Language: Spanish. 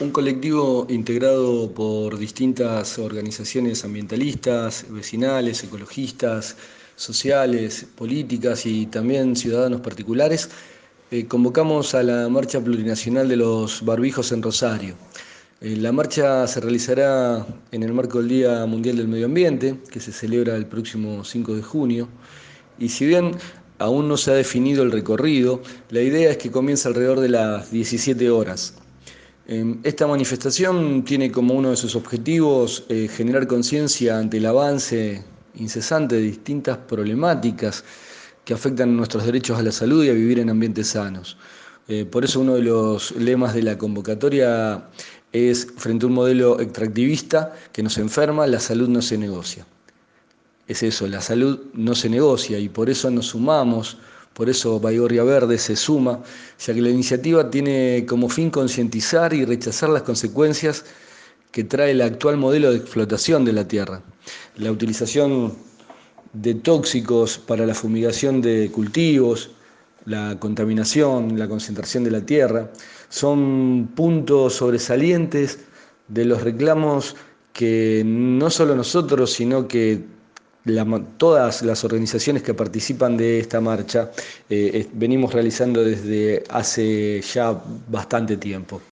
Un colectivo integrado por distintas organizaciones ambientalistas, vecinales, ecologistas, sociales, políticas y también ciudadanos particulares, eh, convocamos a la Marcha Plurinacional de los Barbijos en Rosario. Eh, la marcha se realizará en el marco del Día Mundial del Medio Ambiente, que se celebra el próximo 5 de junio, y si bien aún no se ha definido el recorrido, la idea es que comience alrededor de las 17 horas. Em, esta manifestación tiene como uno de sus objetivos eh, generar conciencia ante el avance incesante de distintas problemáticas que afectan nuestros derechos a la salud y a vivir en ambientes sanos. Eh, por eso uno de los lemas de la convocatoria es, frente a un modelo extractivista que nos enferma, la salud no se negocia. Es eso, la salud no se negocia y por eso nos sumamos por eso Baigorria Verde se suma, ya que la iniciativa tiene como fin concientizar y rechazar las consecuencias que trae el actual modelo de explotación de la tierra. La utilización de tóxicos para la fumigación de cultivos, la contaminación, la concentración de la tierra, son puntos sobresalientes de los reclamos que no solo nosotros, sino que todas las organizaciones que participan de esta marcha eh, venimos realizando desde hace ya bastante tiempo.